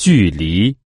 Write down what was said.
距离。